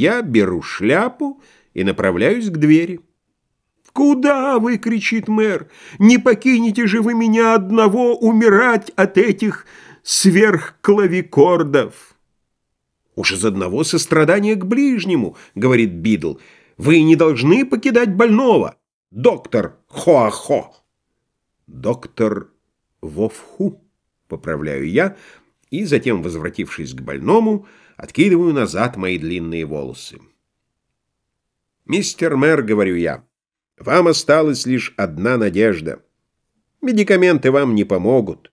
Я беру шляпу и направляюсь к двери. «Куда вы?» — кричит мэр. «Не покинете же вы меня одного умирать от этих сверхклавикордов!» «Уж из одного сострадания к ближнему», — говорит Бидл. «Вы не должны покидать больного, доктор Хоахо». «Доктор Вовху», — поправляю я, и затем, возвратившись к больному, откидываю назад мои длинные волосы. «Мистер мэр», — говорю я, — «вам осталась лишь одна надежда. Медикаменты вам не помогут.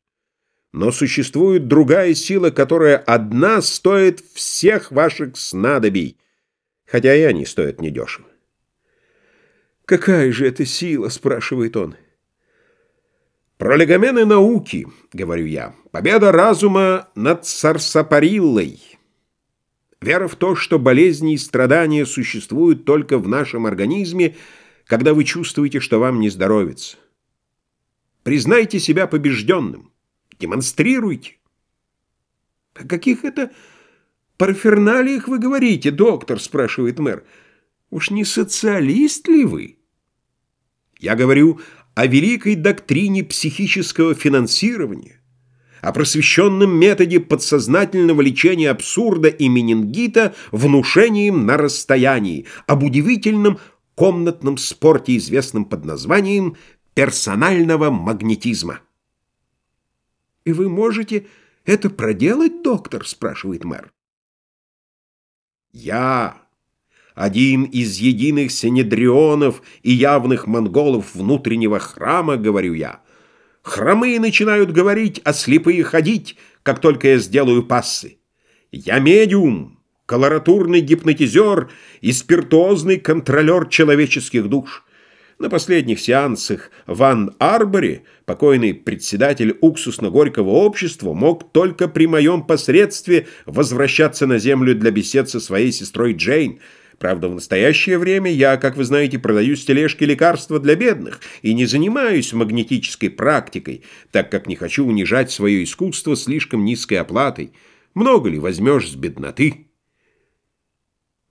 Но существует другая сила, которая одна стоит всех ваших снадобий, хотя и они стоят недешево. «Какая же это сила?» — спрашивает он. «Пролегомены науки», — говорю я, — «победа разума над сарсапариллой». Вера в то, что болезни и страдания существуют только в нашем организме, когда вы чувствуете, что вам не здоровится. Признайте себя побежденным. Демонстрируйте. О каких это парферналиях вы говорите, доктор, спрашивает мэр. Уж не социалист ли вы? Я говорю о великой доктрине психического финансирования, о просвещенном методе подсознательного лечения абсурда и менингита внушением на расстоянии, об удивительном комнатном спорте, известном под названием персонального магнетизма. «И вы можете это проделать, доктор?» — спрашивает мэр. «Я, один из единых синедрионов и явных монголов внутреннего храма, — говорю я, — хромые начинают говорить, а слепые ходить, как только я сделаю пассы. Я медиум, колоратурный гипнотизер и спиртозный контролер человеческих душ». На последних сеансах в Ан-Арборе покойный председатель уксусно-горького общества мог только при моем посредстве возвращаться на землю для бесед со своей сестрой Джейн. Правда, в настоящее время я, как вы знаете, продаю с тележки лекарства для бедных и не занимаюсь магнетической практикой, так как не хочу унижать свое искусство слишком низкой оплатой. Много ли возьмешь с бедноты?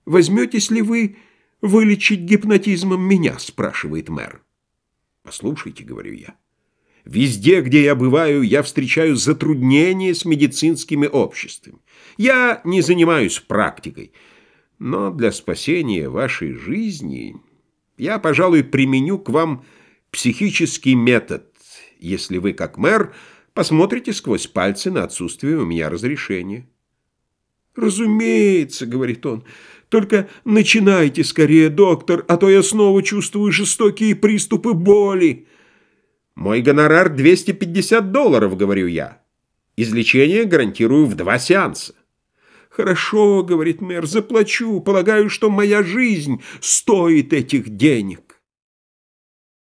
Возьметесь ли вы вылечить гипнотизмом меня?» – спрашивает мэр. «Послушайте», – говорю я, – «везде, где я бываю, я встречаю затруднения с медицинскими обществами. Я не занимаюсь практикой, но для спасения вашей жизни я, пожалуй, применю к вам психический метод, если вы, как мэр, посмотрите сквозь пальцы на отсутствие у меня разрешения». «Разумеется», — говорит он, — «только начинайте скорее, доктор, а то я снова чувствую жестокие приступы боли». «Мой гонорар 250 долларов», — говорю я. «Излечение гарантирую в два сеанса». «Хорошо», — говорит мэр, — «заплачу. Полагаю, что моя жизнь стоит этих денег».